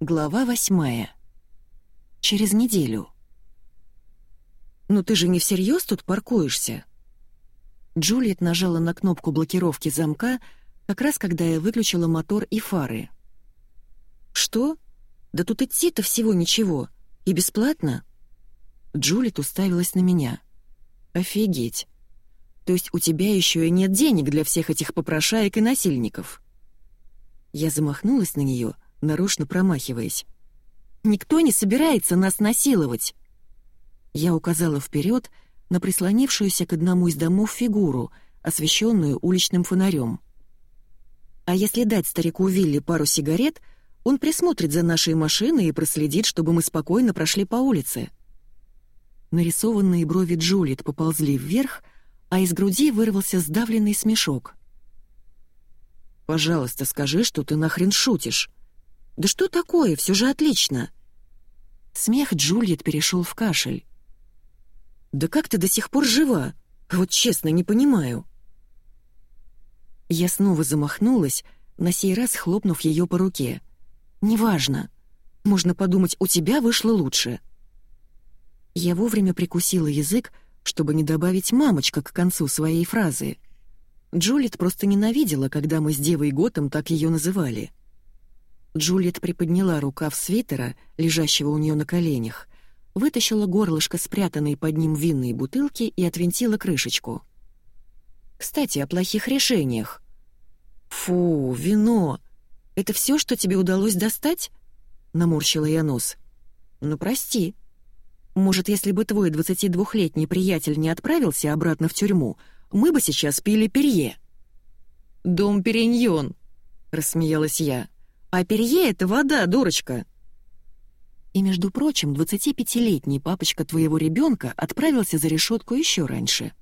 Глава восьмая. Через неделю. «Ну ты же не всерьез тут паркуешься?» Джульет нажала на кнопку блокировки замка, как раз когда я выключила мотор и фары. «Что? Да тут идти-то всего ничего. И бесплатно?» Джульет уставилась на меня. «Офигеть. То есть у тебя еще и нет денег для всех этих попрошаек и насильников?» Я замахнулась на нее, нарочно промахиваясь. «Никто не собирается нас насиловать!» Я указала вперед на прислонившуюся к одному из домов фигуру, освещенную уличным фонарем. «А если дать старику Вилли пару сигарет, он присмотрит за нашей машиной и проследит, чтобы мы спокойно прошли по улице». Нарисованные брови Джулиет поползли вверх, а из груди вырвался сдавленный смешок. «Пожалуйста, скажи, что ты нахрен шутишь». «Да что такое? Все же отлично!» Смех Джульет перешел в кашель. «Да как ты до сих пор жива? Вот честно, не понимаю». Я снова замахнулась, на сей раз хлопнув ее по руке. «Неважно. Можно подумать, у тебя вышло лучше». Я вовремя прикусила язык, чтобы не добавить «мамочка» к концу своей фразы. Джулит просто ненавидела, когда мы с Девой Готом так ее называли. Джулит приподняла рукав свитера, лежащего у нее на коленях, вытащила горлышко спрятанной под ним винной бутылки и отвинтила крышечку. «Кстати, о плохих решениях». «Фу, вино! Это все, что тебе удалось достать?» — наморщила я нос. «Ну, прости. Может, если бы твой 22-летний приятель не отправился обратно в тюрьму, мы бы сейчас пили перье». «Дом Периньон», — рассмеялась я. «А перье — это вода, дурочка». И, между прочим, 25-летний папочка твоего ребенка отправился за решетку еще раньше.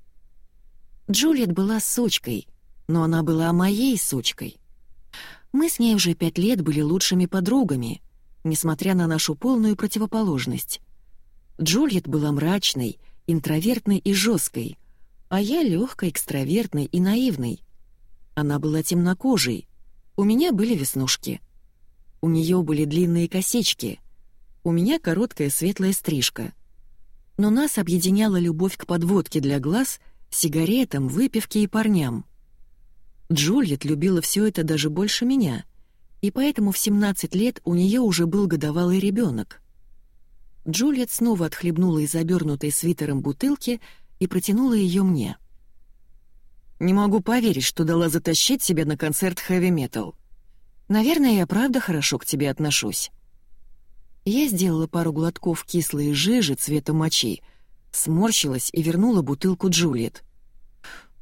Джульет была сучкой, но она была моей сучкой. Мы с ней уже пять лет были лучшими подругами, несмотря на нашу полную противоположность. Джульет была мрачной, интровертной и жесткой, а я легкой, экстравертной и наивной. Она была темнокожей, у меня были веснушки. У нее были длинные косички, у меня короткая светлая стрижка. Но нас объединяла любовь к подводке для глаз, сигаретам, выпивке и парням. Джульет любила все это даже больше меня, и поэтому в 17 лет у нее уже был годовалый ребенок. Джульет снова отхлебнула из обернутой свитером бутылки и протянула ее мне. «Не могу поверить, что дала затащить себя на концерт хэви-метал. Наверное, я правда хорошо к тебе отношусь». Я сделала пару глотков кислой жижи цвета мочи, сморщилась и вернула бутылку Джульет.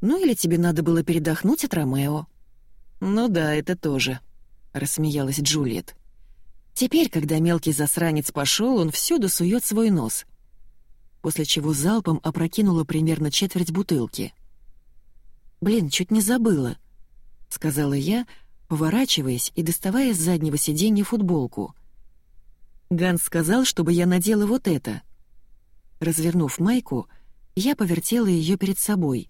«Ну или тебе надо было передохнуть от Ромео?» «Ну да, это тоже», — рассмеялась Джульет. «Теперь, когда мелкий засранец пошел, он всюду сует свой нос после чего залпом опрокинула примерно четверть бутылки. «Блин, чуть не забыла», — сказала я, поворачиваясь и доставая с заднего сиденья футболку. Ганс сказал, чтобы я надела вот это. Развернув майку, я повертела ее перед собой.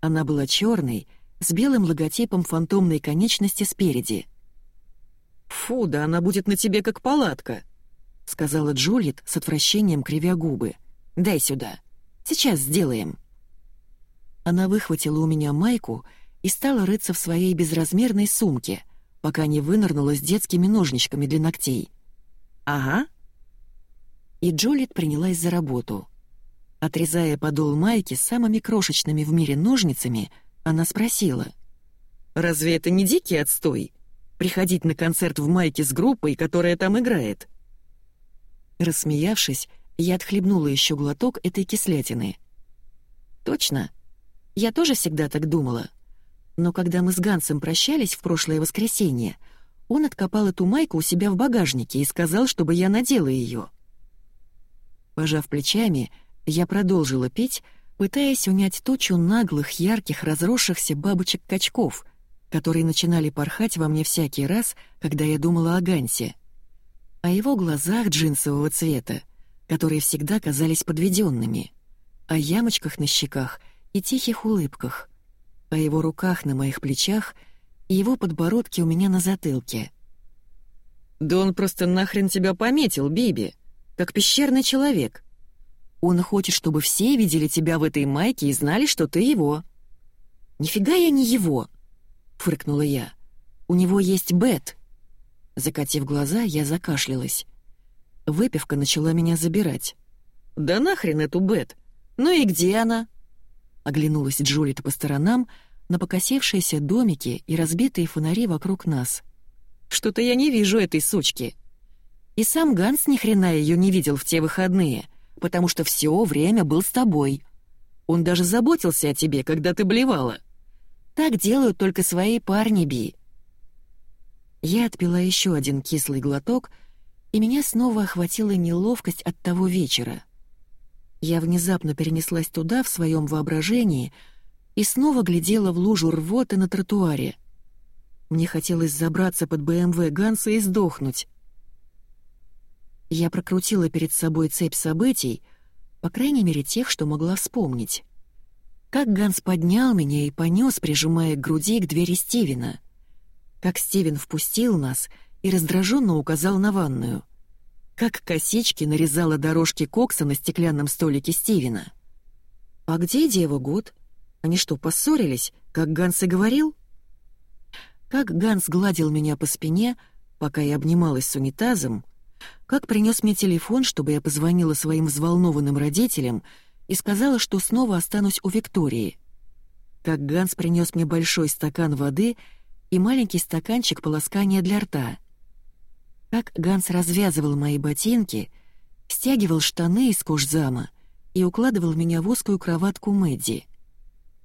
Она была черной, с белым логотипом фантомной конечности спереди. «Фу, да она будет на тебе как палатка», — сказала Джулит с отвращением кривя губы. — Дай сюда. Сейчас сделаем». Она выхватила у меня майку и стала рыться в своей безразмерной сумке, пока не вынырнула с детскими ножничками для ногтей. «Ага». И Джулит принялась за работу. Отрезая подол майки самыми крошечными в мире ножницами, она спросила. «Разве это не дикий отстой? Приходить на концерт в майке с группой, которая там играет?» Рассмеявшись, я отхлебнула еще глоток этой кислятины. «Точно. Я тоже всегда так думала. Но когда мы с Гансом прощались в прошлое воскресенье, он откопал эту майку у себя в багажнике и сказал, чтобы я надела ее. Пожав плечами, я продолжила пить, пытаясь унять тучу наглых, ярких, разросшихся бабочек-качков, которые начинали порхать во мне всякий раз, когда я думала о Гансе. О его глазах джинсового цвета, которые всегда казались подведенными, о ямочках на щеках и тихих улыбках, о его руках на моих плечах и его подбородке у меня на затылке. «Да он просто нахрен тебя пометил, Биби, как пещерный человек. Он хочет, чтобы все видели тебя в этой майке и знали, что ты его». «Нифига я не его!» — фыркнула я. «У него есть Бет». Закатив глаза, я закашлялась. Выпивка начала меня забирать. «Да нахрен эту Бет! Ну и где она?» Оглянулась Джулита по сторонам на покосившиеся домики и разбитые фонари вокруг нас. «Что-то я не вижу этой сучки». И сам Ганс ни хрена ее не видел в те выходные, потому что все время был с тобой. Он даже заботился о тебе, когда ты блевала. Так делают только свои парни, Би. Я отпила еще один кислый глоток, и меня снова охватила неловкость от того вечера. Я внезапно перенеслась туда в своем воображении и снова глядела в лужу рвоты на тротуаре. Мне хотелось забраться под БМВ Ганса и сдохнуть. Я прокрутила перед собой цепь событий, по крайней мере тех, что могла вспомнить. Как Ганс поднял меня и понес, прижимая к груди к двери Стивена. Как Стивен впустил нас и раздраженно указал на ванную как косички нарезала дорожки кокса на стеклянном столике Стивена. «А где Дева Гуд? Они что, поссорились, как Ганс и говорил?» Как Ганс гладил меня по спине, пока я обнималась с унитазом, как принес мне телефон, чтобы я позвонила своим взволнованным родителям и сказала, что снова останусь у Виктории. Как Ганс принес мне большой стакан воды и маленький стаканчик полоскания для рта — как Ганс развязывал мои ботинки, стягивал штаны из кожзама и укладывал меня в узкую кроватку Мэдди.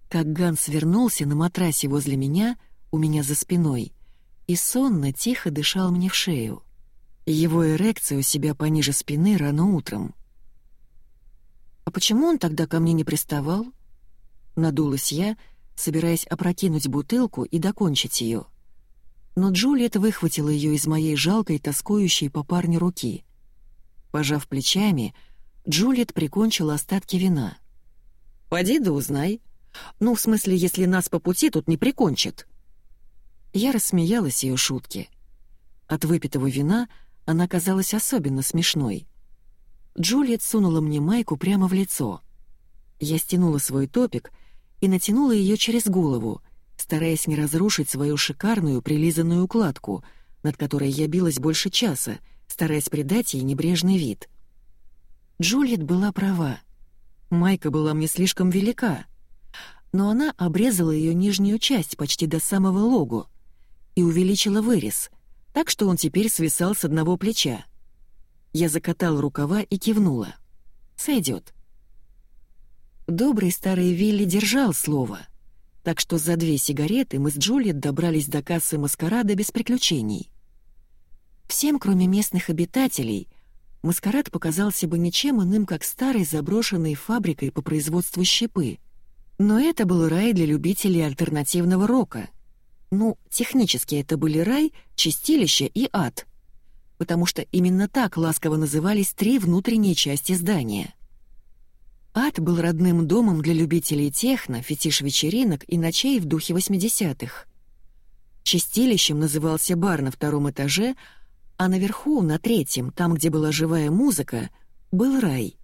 Как Ганс вернулся на матрасе возле меня, у меня за спиной, и сонно, тихо дышал мне в шею. Его эрекция у себя пониже спины рано утром. «А почему он тогда ко мне не приставал?» Надулась я, собираясь опрокинуть бутылку и докончить ее но Джулиет выхватила ее из моей жалкой, тоскующей по парню руки. Пожав плечами, Джулиет прикончила остатки вина. «Поди да узнай. Ну, в смысле, если нас по пути тут не прикончат». Я рассмеялась ее шутке. От выпитого вина она казалась особенно смешной. Джулиет сунула мне майку прямо в лицо. Я стянула свой топик и натянула ее через голову — стараясь не разрушить свою шикарную прилизанную укладку, над которой я билась больше часа, стараясь придать ей небрежный вид. Джульет была права. Майка была мне слишком велика, но она обрезала ее нижнюю часть почти до самого логу и увеличила вырез, так что он теперь свисал с одного плеча. Я закатал рукава и кивнула. «Сойдет». Добрый старый Вилли держал слово — так что за две сигареты мы с Джульет добрались до кассы маскарада без приключений. Всем, кроме местных обитателей, маскарад показался бы ничем иным, как старой заброшенной фабрикой по производству щепы. Но это был рай для любителей альтернативного рока. Ну, технически это были рай, чистилище и ад. Потому что именно так ласково назывались три внутренние части здания — Ад был родным домом для любителей техно, фетиш-вечеринок и ночей в духе 80-х. Чистилищем назывался бар на втором этаже, а наверху, на третьем, там, где была живая музыка, был рай.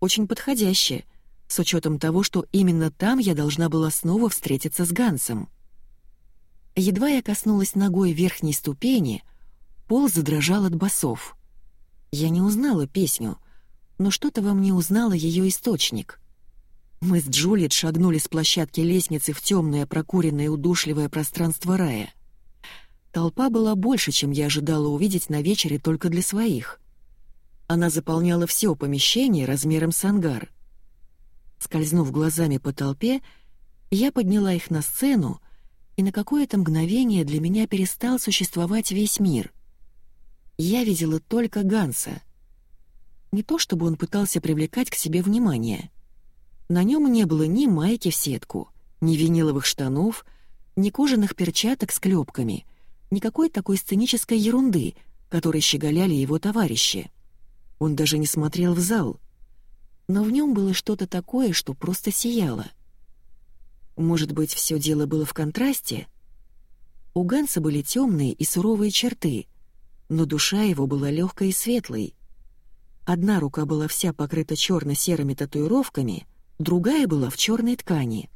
Очень подходяще, с учетом того, что именно там я должна была снова встретиться с Гансом. Едва я коснулась ногой верхней ступени, пол задрожал от басов. Я не узнала песню — но что-то во мне узнало ее источник. Мы с Джулиет шагнули с площадки лестницы в темное, прокуренное, удушливое пространство рая. Толпа была больше, чем я ожидала увидеть на вечере только для своих. Она заполняла все помещение размером с ангар. Скользнув глазами по толпе, я подняла их на сцену, и на какое-то мгновение для меня перестал существовать весь мир. Я видела только Ганса — не то чтобы он пытался привлекать к себе внимание. На нем не было ни майки в сетку, ни виниловых штанов, ни кожаных перчаток с клепками, никакой такой сценической ерунды, которой щеголяли его товарищи. Он даже не смотрел в зал. Но в нем было что-то такое, что просто сияло. Может быть, все дело было в контрасте? У Ганса были темные и суровые черты. но душа его была легкой и светлой. Одна рука была вся покрыта черно-серыми татуировками, другая была в черной ткани.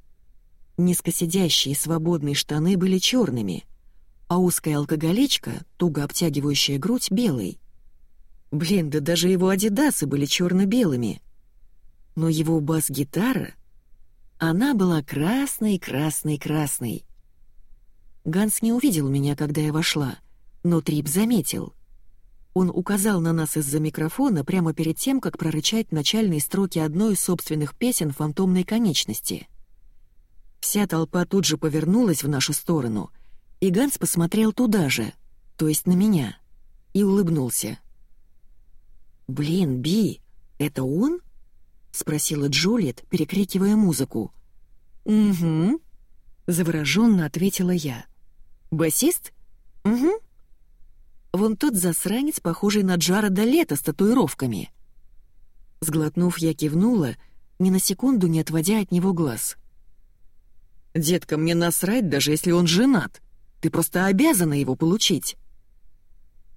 Низкосидящие свободные штаны были черными, а узкая алкоголичка, туго обтягивающая грудь, белой. Блин, да даже его адидасы были черно-белыми. Но его бас-гитара, она была красной, красной, красной. Ганс не увидел меня, когда я вошла, но Трип заметил. Он указал на нас из-за микрофона прямо перед тем, как прорычать начальные строки одной из собственных песен фантомной конечности. Вся толпа тут же повернулась в нашу сторону, и Ганс посмотрел туда же, то есть на меня, и улыбнулся. «Блин, Би, это он?» — спросила Джулиет, перекрикивая музыку. «Угу», — завороженно ответила я. «Басист? Угу». Вон тот засранец, похожий на Джареда Лето с татуировками. Сглотнув, я кивнула, ни на секунду не отводя от него глаз. «Детка, мне насрать, даже если он женат. Ты просто обязана его получить».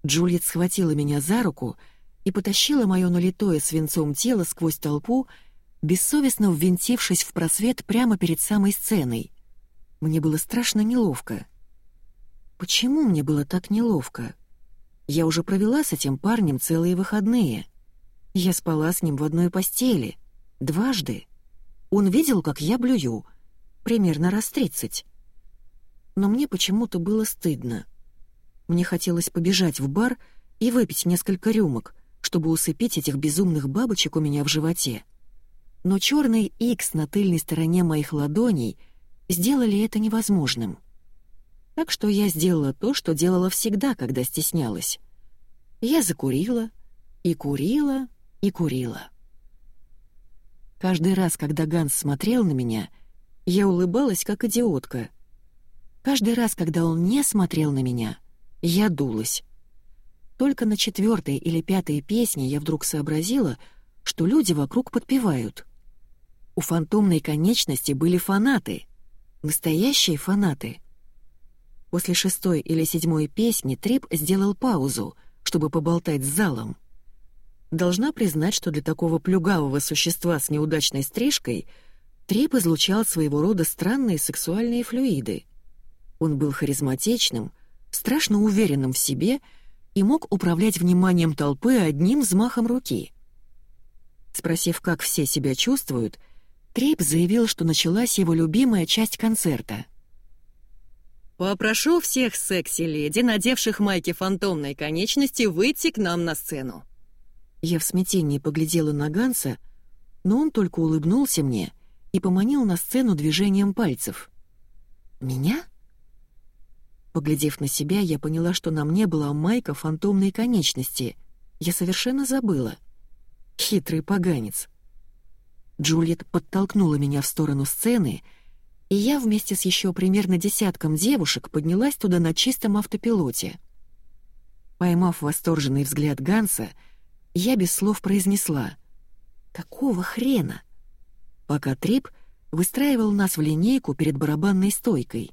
Джульет схватила меня за руку и потащила мое налитое свинцом тело сквозь толпу, бессовестно ввинтившись в просвет прямо перед самой сценой. Мне было страшно неловко. Почему мне было так неловко? Я уже провела с этим парнем целые выходные. Я спала с ним в одной постели. Дважды. Он видел, как я блюю. Примерно раз тридцать. Но мне почему-то было стыдно. Мне хотелось побежать в бар и выпить несколько рюмок, чтобы усыпить этих безумных бабочек у меня в животе. Но черный X на тыльной стороне моих ладоней сделали это невозможным. Так что я сделала то, что делала всегда, когда стеснялась. Я закурила, и курила, и курила. Каждый раз, когда Ганс смотрел на меня, я улыбалась, как идиотка. Каждый раз, когда он не смотрел на меня, я дулась. Только на четвертой или пятой песне я вдруг сообразила, что люди вокруг подпевают. У фантомной конечности были фанаты. Настоящие фанаты. После шестой или седьмой песни Трип сделал паузу, чтобы поболтать с залом. Должна признать, что для такого плюгавого существа с неудачной стрижкой Трип излучал своего рода странные сексуальные флюиды. Он был харизматичным, страшно уверенным в себе — и мог управлять вниманием толпы одним взмахом руки. Спросив, как все себя чувствуют, Трейп заявил, что началась его любимая часть концерта. «Попрошу всех секси-леди, надевших майки фантомной конечности, выйти к нам на сцену». Я в смятении поглядела на Ганса, но он только улыбнулся мне и поманил на сцену движением пальцев. «Меня?» Поглядев на себя, я поняла, что на мне была майка фантомной конечности. Я совершенно забыла. Хитрый поганец. Джульет подтолкнула меня в сторону сцены, и я вместе с еще примерно десятком девушек поднялась туда на чистом автопилоте. Поймав восторженный взгляд Ганса, я без слов произнесла «Какого хрена?» пока Трип выстраивал нас в линейку перед барабанной стойкой.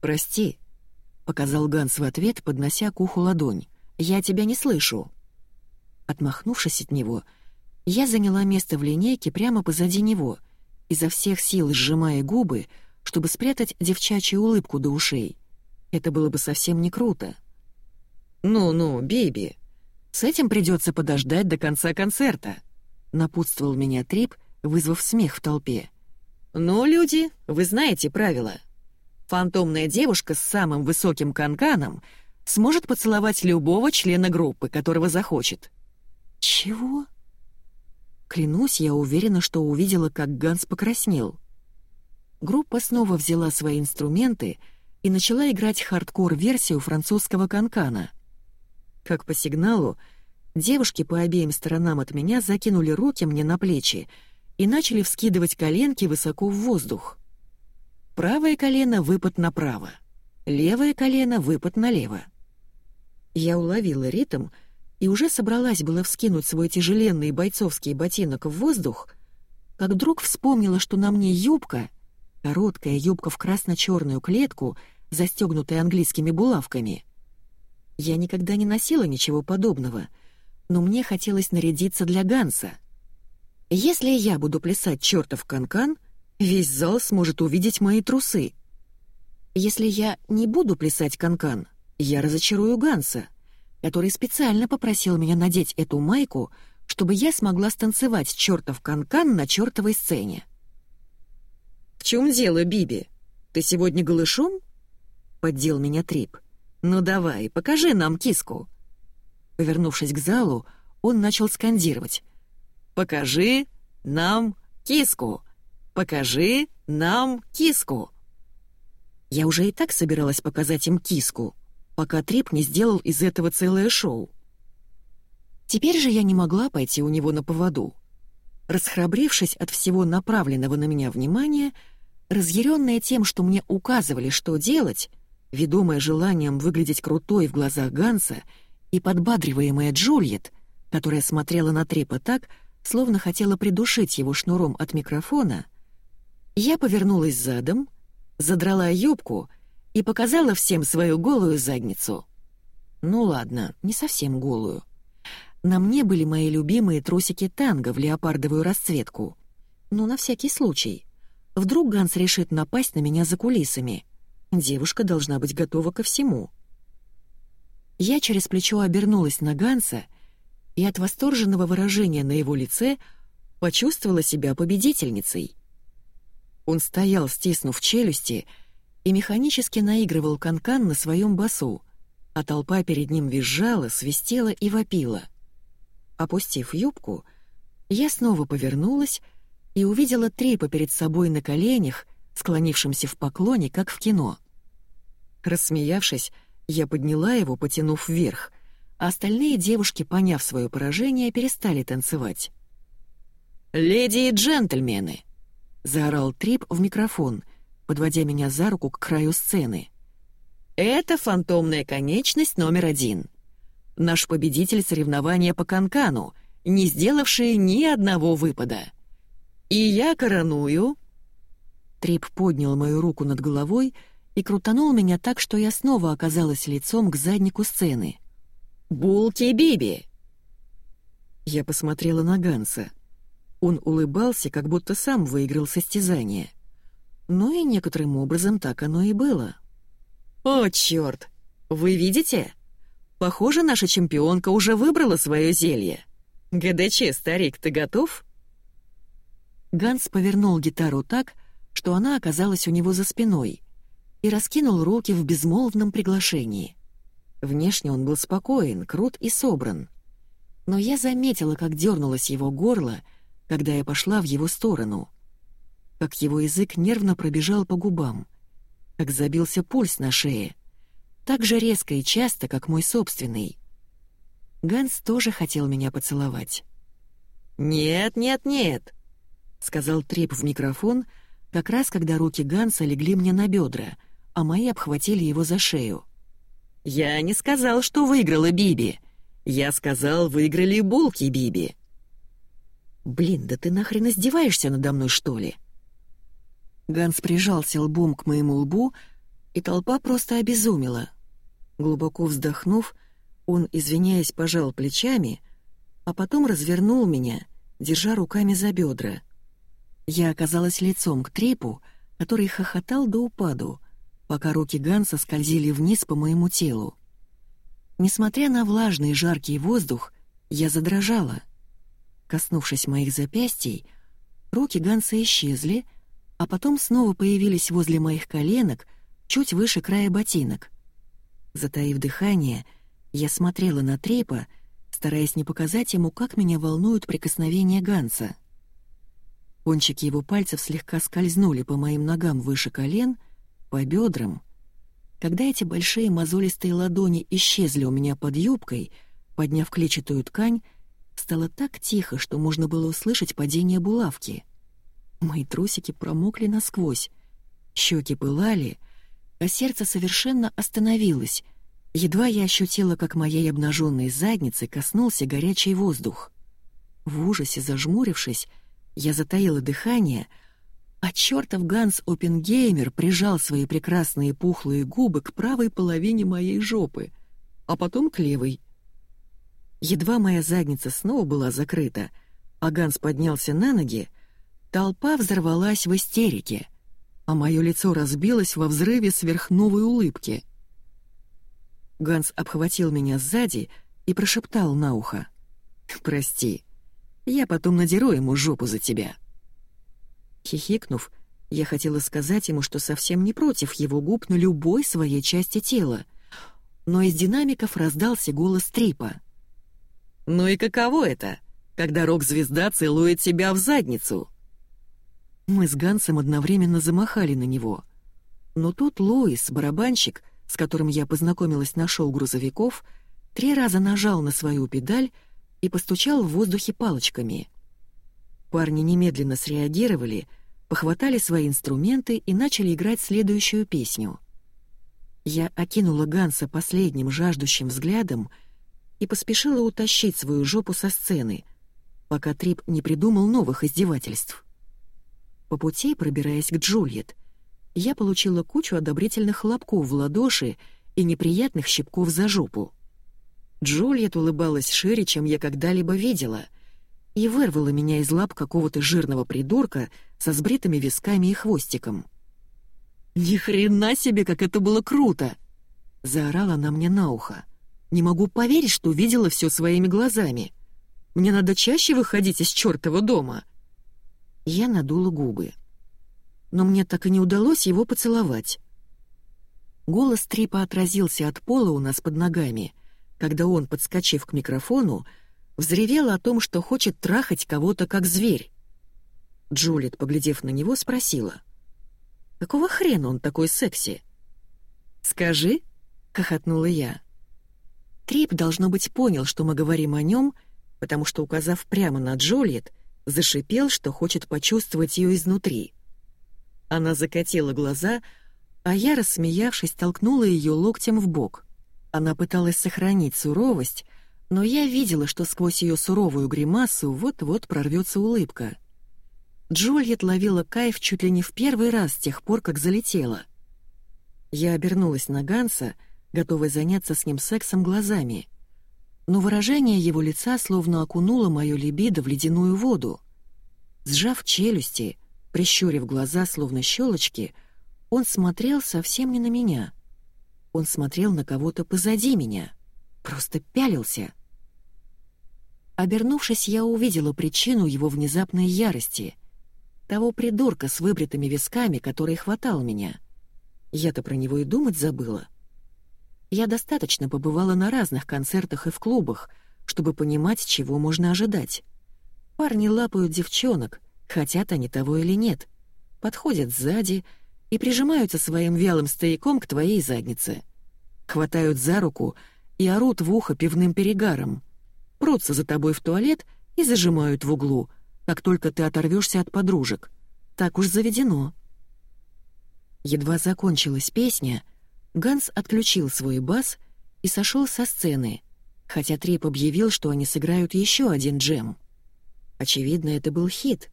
«Прости», — показал Ганс в ответ, поднося к уху ладонь. «Я тебя не слышу». Отмахнувшись от него, я заняла место в линейке прямо позади него, изо всех сил сжимая губы, чтобы спрятать девчачью улыбку до ушей. Это было бы совсем не круто. «Ну-ну, Биби, с этим придется подождать до конца концерта», — напутствовал меня Трип, вызвав смех в толпе. «Ну, люди, вы знаете правила». Фантомная девушка с самым высоким канканом сможет поцеловать любого члена группы, которого захочет. Чего? Клянусь, я уверена, что увидела, как Ганс покраснел. Группа снова взяла свои инструменты и начала играть хардкор-версию французского канкана. Как по сигналу, девушки по обеим сторонам от меня закинули руки мне на плечи и начали вскидывать коленки высоко в воздух. Правое колено — выпад направо, левое колено — выпад налево. Я уловила ритм и уже собралась было вскинуть свой тяжеленный бойцовский ботинок в воздух, как вдруг вспомнила, что на мне юбка, короткая юбка в красно-черную клетку, застегнутая английскими булавками. Я никогда не носила ничего подобного, но мне хотелось нарядиться для Ганса. Если я буду плясать чертов канкан, весь зал сможет увидеть мои трусы. Если я не буду плясать канкан, я разочарую Ганса, который специально попросил меня надеть эту майку, чтобы я смогла станцевать чертов канкан на чертовой сцене. «В чем дело, Биби? Ты сегодня голышом?» — поддел меня Трип. «Ну давай, покажи нам киску». Повернувшись к залу, он начал скандировать. «Покажи нам киску! Покажи нам киску!» Я уже и так собиралась показать им киску, пока Трип не сделал из этого целое шоу. Теперь же я не могла пойти у него на поводу. Расхрабрившись от всего направленного на меня внимания, разъяренная тем, что мне указывали, что делать, ведомая желанием выглядеть крутой в глазах Ганса и подбадриваемая Джульет, которая смотрела на Трипа так, словно хотела придушить его шнуром от микрофона, я повернулась задом, задрала юбку и показала всем свою голую задницу. Ну ладно, не совсем голую. На мне были мои любимые трусики танго в леопардовую расцветку. Ну, на всякий случай. Вдруг Ганс решит напасть на меня за кулисами. Девушка должна быть готова ко всему. Я через плечо обернулась на Ганса и от восторженного выражения на его лице почувствовала себя победительницей. Он стоял, стиснув челюсти, и механически наигрывал канкан -кан на своем басу, а толпа перед ним визжала, свистела и вопила — Опустив юбку, я снова повернулась и увидела Трипа перед собой на коленях, склонившимся в поклоне, как в кино. Рассмеявшись, я подняла его, потянув вверх, а остальные девушки, поняв свое поражение, перестали танцевать. «Леди и джентльмены!» — заорал Трип в микрофон, подводя меня за руку к краю сцены. «Это фантомная конечность номер один — наш победитель соревнования по канкану, не сделавший ни одного выпада. И я короную...» Трип поднял мою руку над головой и крутанул меня так, что я снова оказалась лицом к заднику сцены. «Булки Биби!» Я посмотрела на Ганса. Он улыбался, как будто сам выиграл состязание. Но и некоторым образом так оно и было. «О, чёрт! Вы видите?» Похоже, наша чемпионка уже выбрала свое зелье. ГДЧ, старик, ты готов?» Ганс повернул гитару так, что она оказалась у него за спиной, и раскинул руки в безмолвном приглашении. Внешне он был спокоен, крут и собран. Но я заметила, как дернулось его горло, когда я пошла в его сторону. Как его язык нервно пробежал по губам, как забился пульс на шее — так же резко и часто, как мой собственный. Ганс тоже хотел меня поцеловать. «Нет, нет, нет», — сказал Треп в микрофон, как раз когда руки Ганса легли мне на бедра, а мои обхватили его за шею. «Я не сказал, что выиграла Биби. Я сказал, выиграли булки Биби». «Блин, да ты нахрен издеваешься надо мной, что ли?» Ганс прижался лбом к моему лбу, и толпа просто обезумела. Глубоко вздохнув, он, извиняясь, пожал плечами, а потом развернул меня, держа руками за бедра. Я оказалась лицом к трепу, который хохотал до упаду, пока руки Ганса скользили вниз по моему телу. Несмотря на влажный жаркий воздух, я задрожала. Коснувшись моих запястий, руки Ганса исчезли, а потом снова появились возле моих коленок, чуть выше края ботинок — Затаив дыхание, я смотрела на Трейпа, стараясь не показать ему, как меня волнуют прикосновения Ганса. Кончики его пальцев слегка скользнули по моим ногам выше колен, по бедрам. Когда эти большие мозолистые ладони исчезли у меня под юбкой, подняв клетчатую ткань, стало так тихо, что можно было услышать падение булавки. Мои трусики промокли насквозь, щеки пылали, а сердце совершенно остановилось. Едва я ощутила, как моей обнаженной задницы коснулся горячий воздух. В ужасе зажмурившись, я затаила дыхание, а чертов Ганс Опенгеймер прижал свои прекрасные пухлые губы к правой половине моей жопы. а потом к левой. Едва моя задница снова была закрыта, а Ганс поднялся на ноги, толпа взорвалась в истерике, а мое лицо разбилось во взрыве сверхновой улыбки. Ганс обхватил меня сзади и прошептал на ухо. «Прости, я потом надеру ему жопу за тебя». Хихикнув, я хотела сказать ему, что совсем не против его губ на любой своей части тела, но из динамиков раздался голос Трипа. «Ну и каково это, когда рок-звезда целует тебя в задницу?» Мы с Гансом одновременно замахали на него. Но тут Лоис, барабанщик, с которым я познакомилась на шоу грузовиков, три раза нажал на свою педаль и постучал в воздухе палочками. Парни немедленно среагировали — похватали свои инструменты и начали играть следующую песню. Я окинула Ганса последним жаждущим взглядом и поспешила утащить свою жопу со сцены, пока Трип не придумал новых издевательств. По пути, пробираясь к Джульет, я получила кучу одобрительных хлопков в ладоши и неприятных щипков за жопу. Джульет улыбалась шире, чем я когда-либо видела — и вырвала меня из лап какого-то жирного придурка со сбритыми висками и хвостиком. «Ни хрена себе, как это было круто!» — заорала она мне на ухо. «Не могу поверить, что видела все своими глазами. Мне надо чаще выходить из чертова дома». Я надула губы. Но мне так и не удалось его поцеловать. Голос Трипа отразился от пола у нас под ногами, когда он, подскочив к микрофону, взревел о том, что хочет трахать кого-то как зверь. Джулит, поглядев на него, спросила. «Какого хрена он такой секси?» «Скажи», — хохотнула я. Трип, должно быть, понял, что мы говорим о нем, потому что, указав прямо на Джулит, зашипел, что хочет почувствовать ее изнутри. Она закатила глаза, а я, рассмеявшись, толкнула ее локтем в бок. Она пыталась сохранить суровость, но я видела, что сквозь ее суровую гримасу вот-вот прорвется улыбка. Джульет ловила кайф чуть ли не в первый раз с тех пор, как залетела. Я обернулась на Ганса, готовая заняться с ним сексом глазами. Но выражение его лица словно окунуло мою либидо в ледяную воду. Сжав челюсти, прищурив глаза, словно щелочки, он смотрел совсем не на меня. Он смотрел на кого-то позади меня. Просто пялился. Обернувшись, я увидела причину его внезапной ярости. Того придурка с выбритыми висками, который хватал меня. Я-то про него и думать забыла. Я достаточно побывала на разных концертах и в клубах, чтобы понимать, чего можно ожидать. Парни лапают девчонок, хотят они того или нет, подходят сзади и прижимаются своим вялым стояком к твоей заднице. Хватают за руку и орут в ухо пивным перегаром — прутся за тобой в туалет и зажимают в углу, как только ты оторвешься от подружек. Так уж заведено. Едва закончилась песня, Ганс отключил свой бас и сошел со сцены, хотя Трип объявил, что они сыграют еще один джем. Очевидно, это был хит,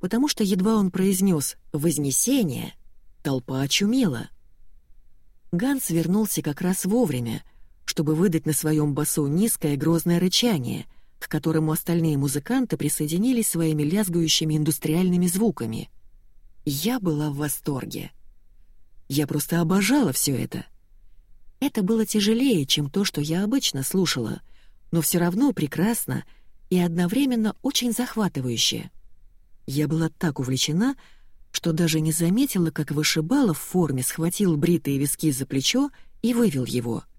потому что едва он произнес «Вознесение», толпа очумела. Ганс вернулся как раз вовремя — чтобы выдать на своем басу низкое грозное рычание, к которому остальные музыканты присоединились своими лязгающими индустриальными звуками. Я была в восторге. Я просто обожала все это. Это было тяжелее, чем то, что я обычно слушала, но все равно прекрасно и одновременно очень захватывающе. Я была так увлечена, что даже не заметила, как вышибала в форме схватил бритые виски за плечо и вывел его —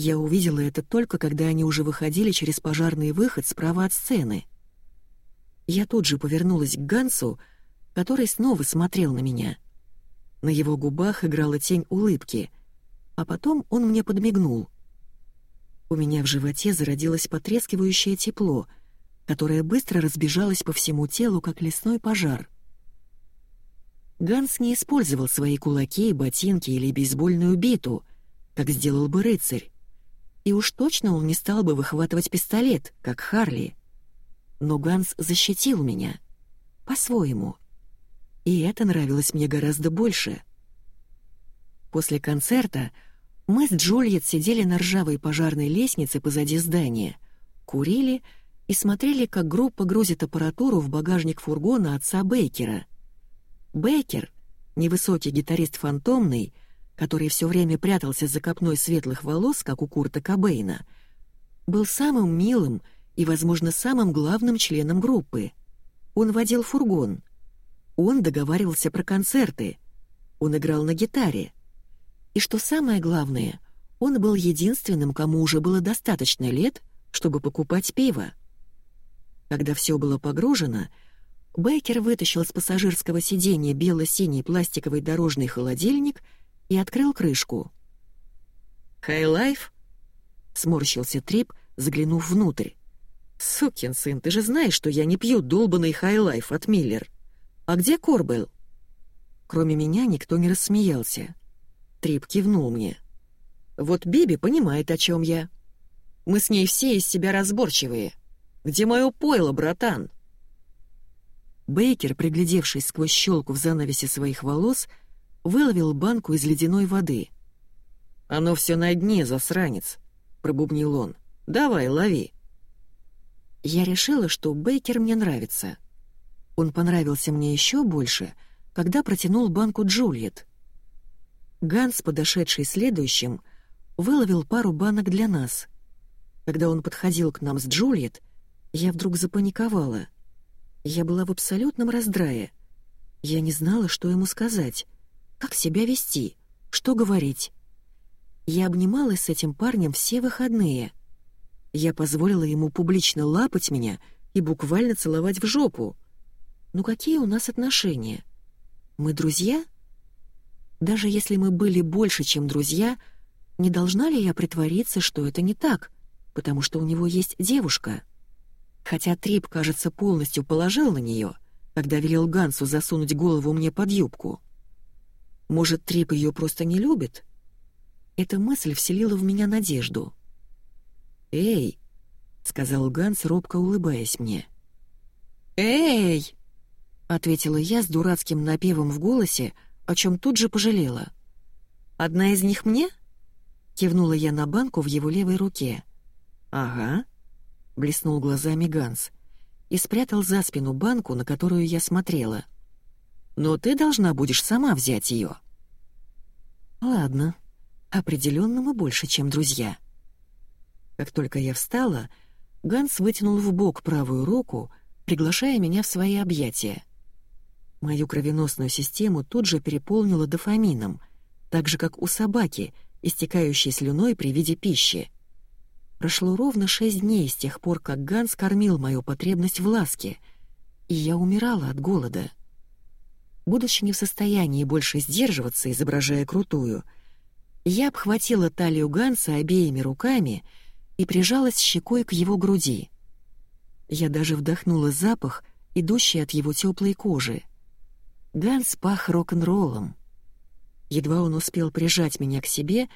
я увидела это только, когда они уже выходили через пожарный выход справа от сцены. Я тут же повернулась к Гансу, который снова смотрел на меня. На его губах играла тень улыбки, а потом он мне подмигнул. У меня в животе зародилось потрескивающее тепло, которое быстро разбежалось по всему телу, как лесной пожар. Ганс не использовал свои кулаки, ботинки или бейсбольную биту, как сделал бы рыцарь. И уж точно он не стал бы выхватывать пистолет, как Харли. Но Ганс защитил меня. По-своему. И это нравилось мне гораздо больше. После концерта Мы с Джульет сидели на ржавой пожарной лестнице позади здания, курили и смотрели, как группа грузит аппаратуру в багажник фургона отца Бейкера. Бейкер, невысокий гитарист фантомный, который все время прятался за копной светлых волос, как у Курта Кобейна, был самым милым и, возможно, самым главным членом группы. Он водил фургон. Он договаривался про концерты. Он играл на гитаре. И что самое главное, он был единственным, кому уже было достаточно лет, чтобы покупать пиво. Когда все было погружено, Бейкер вытащил с пассажирского сиденья бело-синий пластиковый дорожный холодильник и открыл крышку. «High Life?» — сморщился Трип, заглянув внутрь. «Сукин сын, ты же знаешь, что я не пью долбанный High Life от Miller. А где Корбел?» Кроме меня никто не рассмеялся. Трип кивнул мне. «Вот Биби понимает, о чем я. Мы с ней все из себя разборчивые. Где мое пойло, братан?» Бейкер, приглядевшись сквозь щелку в занавесе своих волос, выловил банку из ледяной воды. «Оно все на дне, засранец», — пробубнил он. «Давай, лови». Я решила, что Бейкер мне нравится. Он понравился мне еще больше, когда протянул банку Джульет. Ганс, подошедший следующим, выловил пару банок для нас. Когда он подходил к нам с Джульет, я вдруг запаниковала. Я была в абсолютном раздрае. Я не знала, что ему сказать, как себя вести, что говорить. Я обнималась с этим парнем все выходные. Я позволила ему публично лапать меня и буквально целовать в жопу. Ну какие у нас отношения? Мы друзья? — даже если мы были больше, чем друзья, не должна ли я притвориться, что это не так, потому что у него есть девушка? Хотя Трип, кажется, полностью положил на нее, когда велел Гансу засунуть голову мне под юбку. Может, Трип ее просто не любит? Эта мысль вселила в меня надежду. «Эй!» — сказал Ганс, робко улыбаясь мне. «Эй!» — ответила я с дурацким напевом в голосе, — о чем тут же пожалела. «Одна из них мне?» — кивнула я на банку в его левой руке. «Ага», — блеснул глазами Ганс и спрятал за спину банку, на которую я смотрела. «Но ты должна будешь сама взять ее». «Ладно, определенно мы больше, чем друзья». Как только я встала, Ганс вытянул в бок правую руку, приглашая меня в свои объятия. Мою кровеносную систему тут же переполнило дофамином, так же, как у собаки, истекающей слюной при виде пищи. Прошло ровно шесть дней с тех пор, как Ганс кормил мою потребность в ласке, и я умирала от голода. Будучи не в состоянии больше сдерживаться, изображая крутую, я обхватила талию Ганса обеими руками и прижалась щекой к его груди. Я даже вдохнула запах, идущий от его теплой кожи. Ганс пах рок-н-роллом. Едва он успел прижать меня к себе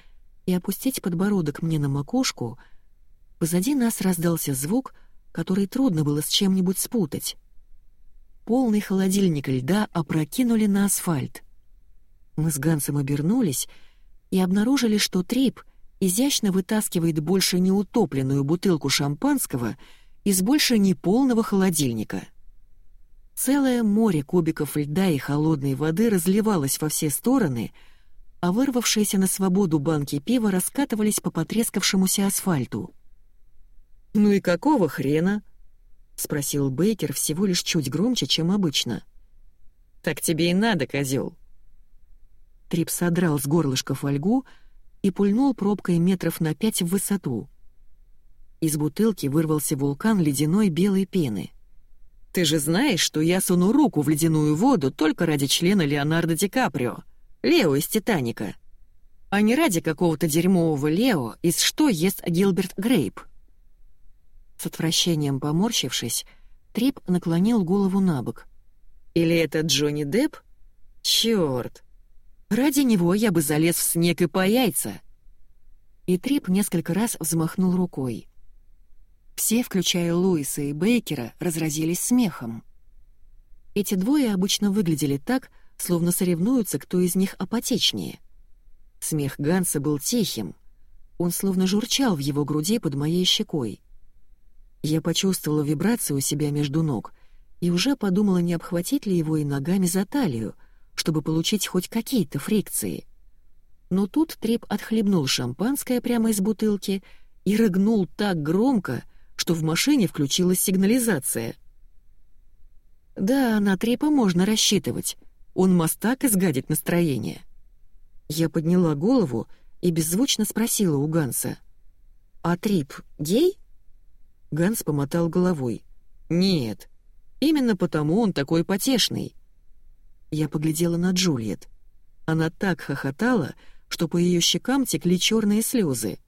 и опустить подбородок мне на макушку, позади нас раздался звук, который трудно было с чем-нибудь спутать. Полный холодильник льда опрокинули на асфальт. Мы с Гансом обернулись и обнаружили, что Трип изящно вытаскивает больше неутопленную бутылку шампанского из больше неполного холодильника — Целое море кубиков льда и холодной воды разливалось во все стороны, а вырвавшиеся на свободу банки пива раскатывались по потрескавшемуся асфальту. «Ну и какого хрена?» — спросил Бейкер всего лишь чуть громче, чем обычно. «Так тебе и надо, козел. Трип содрал с горлышка фольгу и пульнул пробкой метров на пять в высоту. Из бутылки вырвался вулкан ледяной белой пены — ты же знаешь, что я суну руку в ледяную воду только ради члена Леонардо Ди Каприо, Лео из «Титаника», а не ради какого-то дерьмового Лео из «Что ест Гилберт Грейп». С отвращением поморщившись, Трип наклонил голову на бок. «Или это Джонни Депп? Чёрт! Ради него я бы залез в снег и по яйца!» И Трип несколько раз взмахнул рукой. Все, включая Луиса и Бейкера, разразились смехом. Эти двое обычно выглядели так, словно соревнуются, кто из них апатичнее. Смех Ганса был тихим. Он словно журчал в его груди под моей щекой. Я почувствовала вибрацию у себя между ног и уже подумала, не обхватить ли его и ногами за талию, чтобы получить хоть какие-то фрикции. Но тут Треп отхлебнул шампанское прямо из бутылки и рыгнул так громко, что в машине включилась сигнализация. Да, на Трепа можно рассчитывать. Он мастак изгадит настроение. Я подняла голову и беззвучно спросила у Ганса. «А Трип гей?» Ганс помотал головой. «Нет, именно потому он такой потешный». Я поглядела на Джульет. Она так хохотала, что по ее щекам текли черные слезы.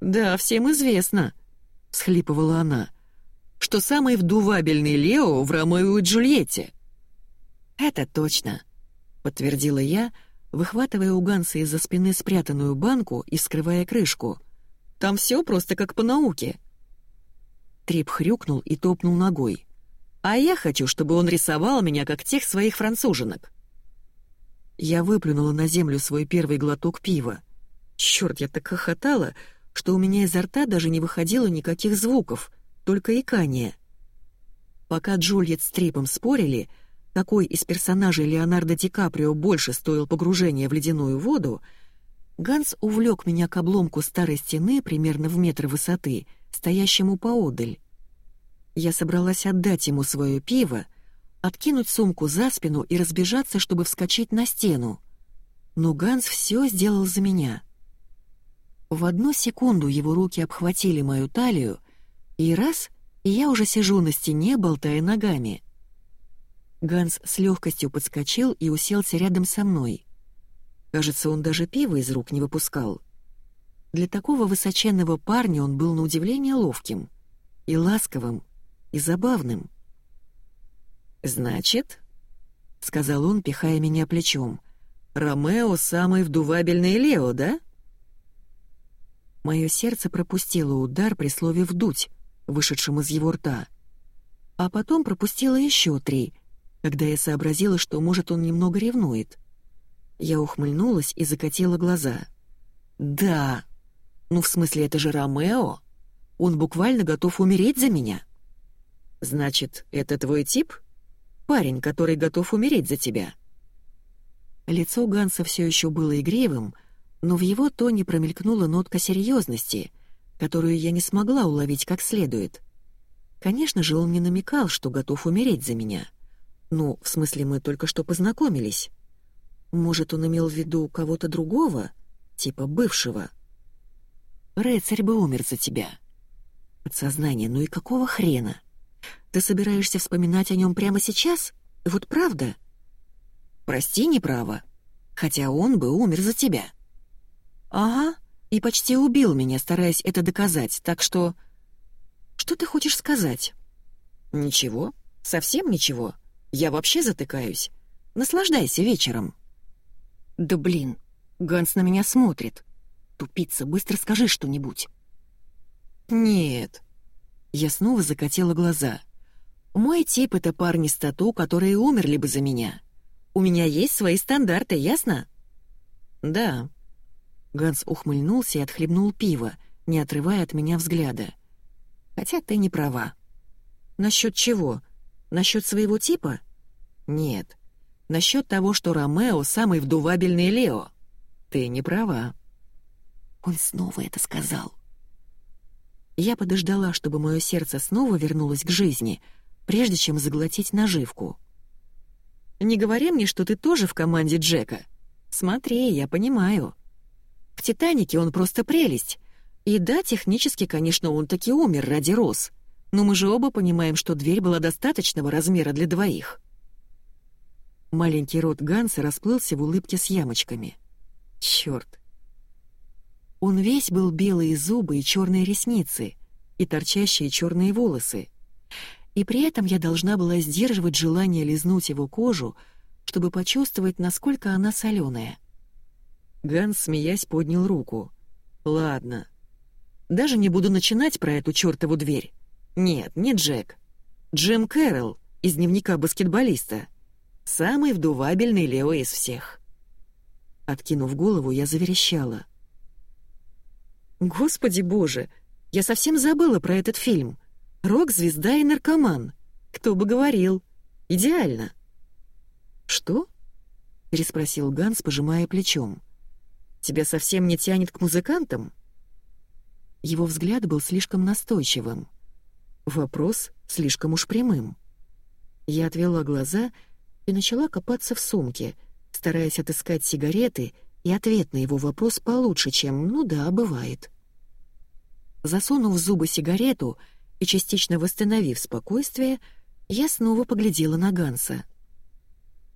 «Да, всем известно», — схлипывала она, — «что самый вдувабельный Лео в Ромео и Джульетте». «Это точно», — подтвердила я, выхватывая у Ганса из-за спины спрятанную банку и скрывая крышку. «Там все просто как по науке». Трип хрюкнул и топнул ногой. «А я хочу, чтобы он рисовал меня, как тех своих француженок». Я выплюнула на землю свой первый глоток пива. Черт, я так хохотала, что у меня изо рта даже не выходило никаких звуков, только икание. Пока Джульет с Трипом спорили, какой из персонажей Леонардо Ди Каприо больше стоил погружения в ледяную воду, Ганс увлек меня к обломку старой стены примерно в метр высоты, стоящему поодаль. Я собралась отдать ему свое пиво, откинуть сумку за спину и разбежаться, чтобы вскочить на стену. Но Ганс все сделал за меня. В одну секунду его руки обхватили мою талию, и раз, я уже сижу на стене, болтая ногами. Ганс с легкостью подскочил и уселся рядом со мной. Кажется, он даже пиво из рук не выпускал. Для такого высоченного парня он был на удивление ловким, и ласковым, и забавным. «Значит», — сказал он, пихая меня плечом, — «Ромео самый вдувабельный Лео, да?» Мое сердце пропустило удар при слове «вдуть», вышедшем из его рта. А потом пропустило еще три, когда я сообразила, что, может, он немного ревнует. Я ухмыльнулась и закатила глаза. «Да! Ну, в смысле, это же Ромео! Он буквально готов умереть за меня!» «Значит, это твой тип? Парень, который готов умереть за тебя?» Лицо Ганса все еще было игривым, но в его тоне промелькнула нотка серьезности, которую я не смогла уловить как следует. Конечно же, он не намекал, что готов умереть за меня. Ну, в смысле, мы только что познакомились. Может, он имел в виду кого-то другого, типа бывшего? Рыцарь бы умер за тебя. Подсознание, ну и какого хрена? Ты собираешься вспоминать о нем прямо сейчас? Вот правда? Прости, неправо. Хотя он бы умер за тебя. «Ага, и почти убил меня, стараясь это доказать, так что...» «Что ты хочешь сказать?» «Ничего, совсем ничего. Я вообще затыкаюсь. Наслаждайся вечером». «Да блин, Ганс на меня смотрит. Тупица, быстро скажи что-нибудь». «Нет». Я снова закатила глаза. «Мой тип — это парни с тату, которые умерли бы за меня. У меня есть свои стандарты, ясно?» «Да», Ганс ухмыльнулся и отхлебнул пиво, не отрывая от меня взгляда. «Хотя ты не права». «Насчет чего? Насчет своего типа?» «Нет. Насчет того, что Ромео — самый вдувабельный Лео. Ты не права». Он снова это сказал. Я подождала, чтобы мое сердце снова вернулось к жизни, прежде чем заглотить наживку. «Не говори мне, что ты тоже в команде Джека. Смотри, я понимаю». В «Титанике» он просто прелесть. И да, технически, конечно, он таки умер ради роз. Но мы же оба понимаем, что дверь была достаточного размера для двоих. Маленький рот Ганса расплылся в улыбке с ямочками. Чёрт. Он весь был белые зубы и черные ресницы, и торчащие черные волосы. И при этом я должна была сдерживать желание лизнуть его кожу, чтобы почувствовать, насколько она соленая. Ганс, смеясь, поднял руку. «Ладно. Даже не буду начинать про эту чертову дверь. Нет, не Джек. Джим Кэрролл из дневника баскетболиста. Самый вдувабельный Лео из всех». Откинув голову, я заверещала. «Господи боже, я совсем забыла про этот фильм. Рок-звезда и наркоман. Кто бы говорил. Идеально». «Что?» — переспросил Ганс, пожимая плечом. «Тебя совсем не тянет к музыкантам?» Его взгляд был слишком настойчивым. Вопрос слишком уж прямым. Я отвела глаза и начала копаться в сумке, стараясь отыскать сигареты и ответ на его вопрос получше, чем «ну да, бывает». Засунув в зубы сигарету и частично восстановив спокойствие, я снова поглядела на Ганса.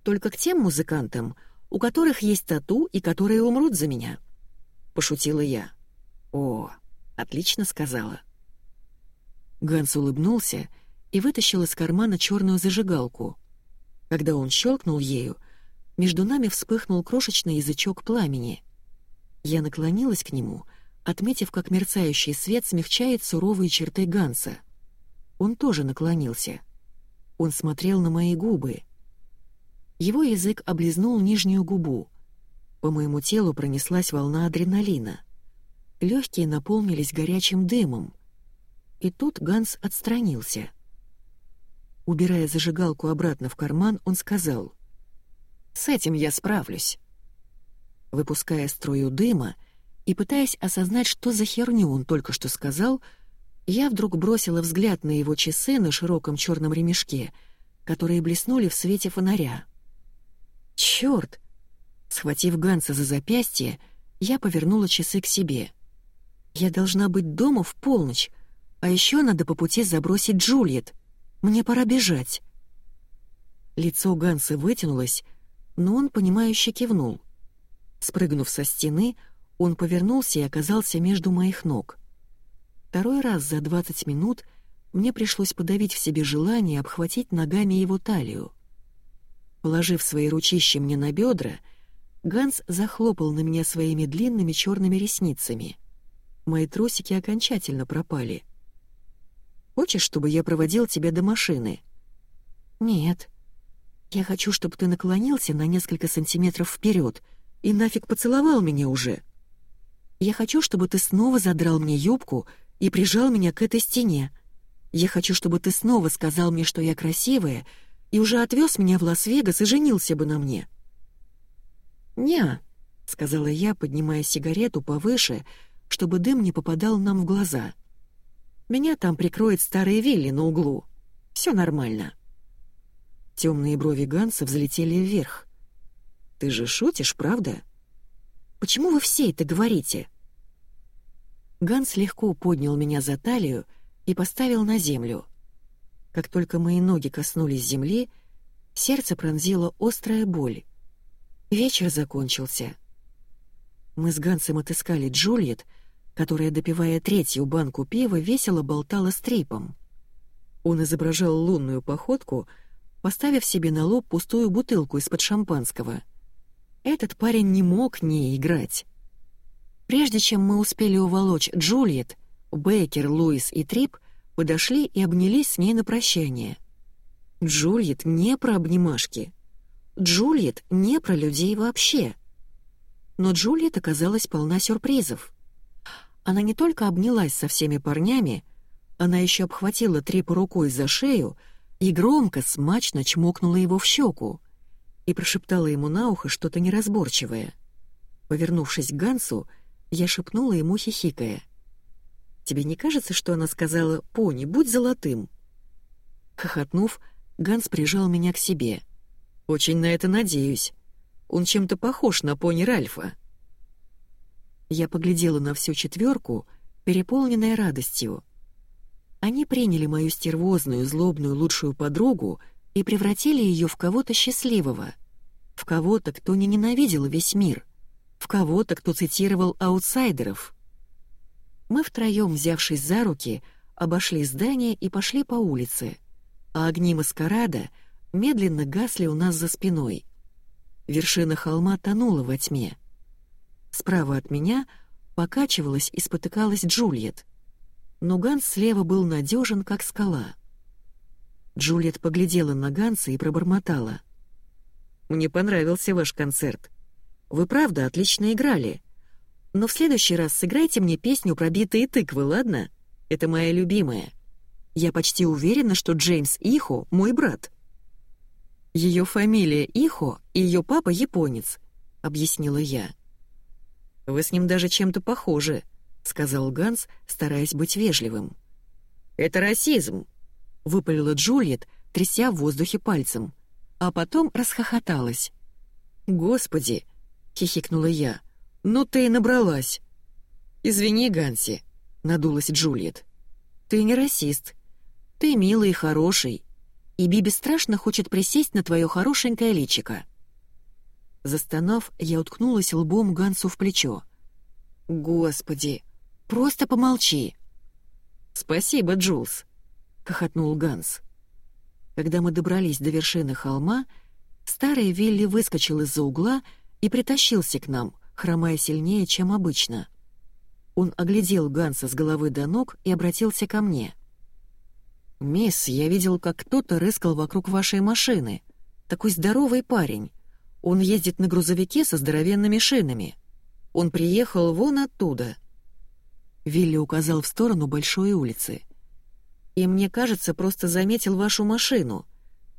«Только к тем музыкантам, у которых есть тату и которые умрут за меня», — пошутила я. «О, отлично сказала». Ганс улыбнулся и вытащил из кармана черную зажигалку. Когда он щелкнул ею, между нами вспыхнул крошечный язычок пламени. Я наклонилась к нему, отметив, как мерцающий свет смягчает суровые черты Ганса. Он тоже наклонился. Он смотрел на мои губы. Его язык облизнул нижнюю губу. По моему телу пронеслась волна адреналина. Легкие наполнились горячим дымом. И тут Ганс отстранился. Убирая зажигалку обратно в карман, он сказал, «С этим я справлюсь». Выпуская струю дыма и пытаясь осознать, что за херню он только что сказал, я вдруг бросила взгляд на его часы на широком черном ремешке, которые блеснули в свете фонаря. «Чёрт!» Схватив Ганса за запястье, я повернула часы к себе. «Я должна быть дома в полночь, а еще надо по пути забросить Джульет. Мне пора бежать». Лицо Ганса вытянулось, но он, понимающе кивнул. Спрыгнув со стены, он повернулся и оказался между моих ног. Второй раз за 20 минут мне пришлось подавить в себе желание обхватить ногами его талию. Положив свои ручища мне на бедра, Ганс захлопал на меня своими длинными черными ресницами. Мои трусики окончательно пропали — Хочешь, чтобы я проводил тебя до машины?» «Нет. Я хочу, чтобы ты наклонился на несколько сантиметров вперед и нафиг поцеловал меня уже. Я хочу, чтобы ты снова задрал мне юбку и прижал меня к этой стене. Я хочу, чтобы ты снова сказал мне, что я красивая, и уже отвез меня в Лас-Вегас и женился бы на мне». «Не», — сказала я, поднимая сигарету повыше, чтобы дым не попадал нам в глаза — меня там прикроет старые вилли на углу. Все нормально». Темные брови Ганса взлетели вверх. «Ты же шутишь, правда? Почему вы все это говорите?» Ганс легко поднял меня за талию и поставил на землю. Как только мои ноги коснулись земли, сердце пронзило острая боль. Вечер закончился. Мы с Гансом отыскали Джульет — которая, допивая третью банку пива, весело болтала с трипом. Он изображал лунную походку, поставив себе на лоб пустую бутылку из-под шампанского. Этот парень не мог не играть. Прежде чем мы успели уволочь Джульет, Бейкер, Луис и Трип подошли и обнялись с ней на прощание. Джульет не про обнимашки. Джульет не про людей вообще. Но Джульет оказалась полна сюрпризов. Она не только обнялась со всеми парнями, она еще обхватила Трипа рукой за шею и громко, смачно чмокнула его в щеку и прошептала ему на ухо что-то неразборчивое. Повернувшись к Гансу, я шепнула ему, хихикая. «Тебе не кажется, что она сказала «Пони, будь золотым»?» Хохотнув, Ганс прижал меня к себе. «Очень на это надеюсь. Он чем-то похож на пони Ральфа». Я поглядела на всю четверку, переполненная радостью. Они приняли мою стервозную, злобную лучшую подругу и превратили ее в кого-то счастливого, в кого-то, кто не ненавидел весь мир, в кого-то, кто цитировал аутсайдеров. Мы втроем, взявшись за руки, обошли здание и пошли по улице, а огни маскарада медленно гасли у нас за спиной. Вершина холма тонула во тьме — Справа от меня покачивалась и спотыкалась Джульет. Но Ганс слева был надежен, как скала. Джульет поглядела на Ганса и пробормотала. «Мне понравился ваш концерт. Вы правда отлично играли. Но в следующий раз сыграйте мне песню про битые тыквы, ладно? Это моя любимая. Я почти уверена, что Джеймс Ихо — мой брат». Ее фамилия Ихо, и ее папа японец», — объяснила я. «Вы с ним даже чем-то похожи», — сказал Ганс, стараясь быть вежливым. «Это расизм», — выпалила Джульет, тряся в воздухе пальцем, а потом расхохоталась. «Господи!» — хихикнула я. «Ну ты и набралась!» «Извини, Ганси», — надулась Джульет. «Ты не расист. Ты милый и хороший, и Биби страшно хочет присесть на твое хорошенькое личико». Застонав, я уткнулась лбом Гансу в плечо. «Господи, просто помолчи!» «Спасибо, Джулс», — хохотнул Ганс. Когда мы добрались до вершины холма, старый Вилли выскочил из-за угла и притащился к нам, хромая сильнее, чем обычно. Он оглядел Ганса с головы до ног и обратился ко мне — «Мисс, я видел, как кто-то рыскал вокруг вашей машины. Такой здоровый парень. Он ездит на грузовике со здоровенными шинами. Он приехал вон оттуда». Вилли указал в сторону большой улицы. «И мне кажется, просто заметил вашу машину,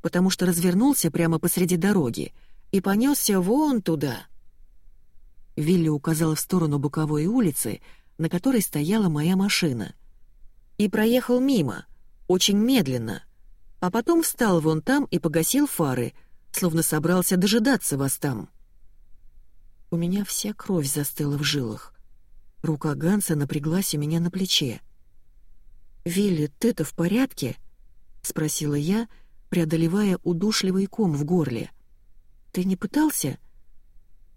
потому что развернулся прямо посреди дороги и понесся вон туда». Вилли указал в сторону боковой улицы, на которой стояла моя машина. «И проехал мимо», очень медленно, а потом встал вон там и погасил фары, словно собрался дожидаться вас там. У меня вся кровь застыла в жилах. Рука Ганса напряглась у меня на плече. «Вилли, ты-то в порядке?» — спросила я, преодолевая удушливый ком в горле. «Ты не пытался?»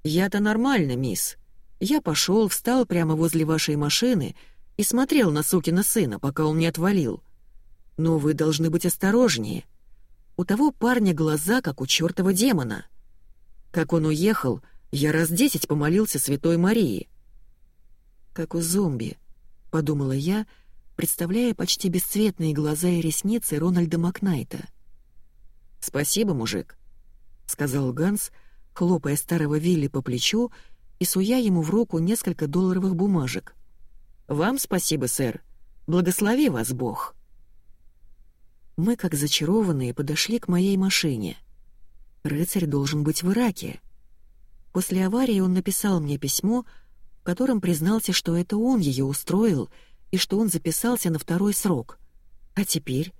«Я-то нормально, мисс. Я пошел, встал прямо возле вашей машины и смотрел на сукина сына, пока он не отвалил. Но вы должны быть осторожнее. У того парня глаза, как у чертова демона. Как он уехал, я раз десять помолился Святой Марии. «Как у зомби», — подумала я, представляя почти бесцветные глаза и ресницы Рональда Макнайта. «Спасибо, мужик», — сказал Ганс, хлопая старого Вилли по плечу и суя ему в руку несколько долларовых бумажек. «Вам спасибо, сэр. Благослови вас Бог». Мы, как зачарованные, подошли к моей машине. Рыцарь должен быть в Ираке. После аварии он написал мне письмо, в котором признался, что это он ее устроил и что он записался на второй срок. А теперь,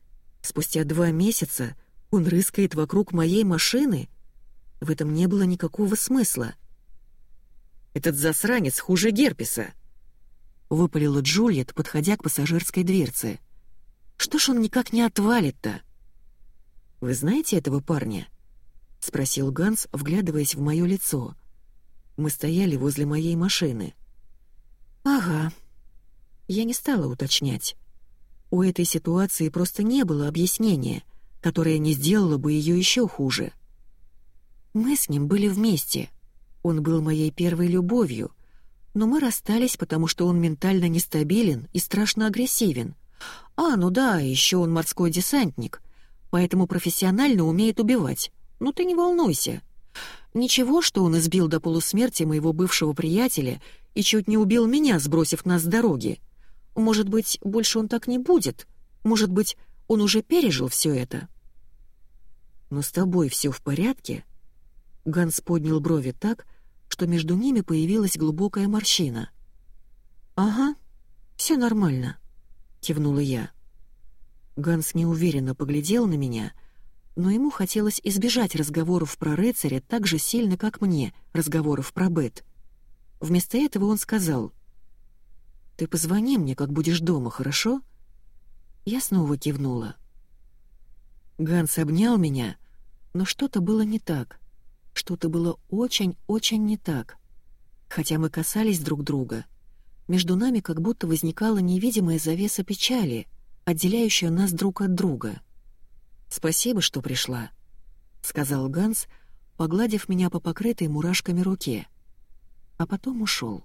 спустя два месяца, он рыскает вокруг моей машины? В этом не было никакого смысла. «Этот засранец хуже Герпеса!» — выпалила Джульет, подходя к пассажирской дверце. Что ж он никак не отвалит-то? Вы знаете этого парня? спросил Ганс, вглядываясь в мое лицо. Мы стояли возле моей машины. Ага. Я не стала уточнять. У этой ситуации просто не было объяснения, которое не сделало бы ее еще хуже. Мы с ним были вместе. Он был моей первой любовью, но мы расстались, потому что он ментально нестабилен и страшно агрессивен, «А, ну да, еще он морской десантник, поэтому профессионально умеет убивать. Ну ты не волнуйся. Ничего, что он избил до полусмерти моего бывшего приятеля и чуть не убил меня, сбросив нас с дороги. Может быть, больше он так не будет? Может быть, он уже пережил все это?» «Но с тобой все в порядке?» Ганс поднял брови так, что между ними появилась глубокая морщина. «Ага, все нормально». — кивнула я. Ганс неуверенно поглядел на меня, но ему хотелось избежать разговоров про рыцаря так же сильно, как мне, разговоров про Бет. Вместо этого он сказал, «Ты позвони мне, как будешь дома, хорошо?» Я снова кивнула. Ганс обнял меня, но что-то было не так. Что-то было очень-очень не так. Хотя мы касались друг друга — между нами как будто возникала невидимая завеса печали, отделяющая нас друг от друга. «Спасибо, что пришла», — сказал Ганс, погладив меня по покрытой мурашками руке. А потом ушел.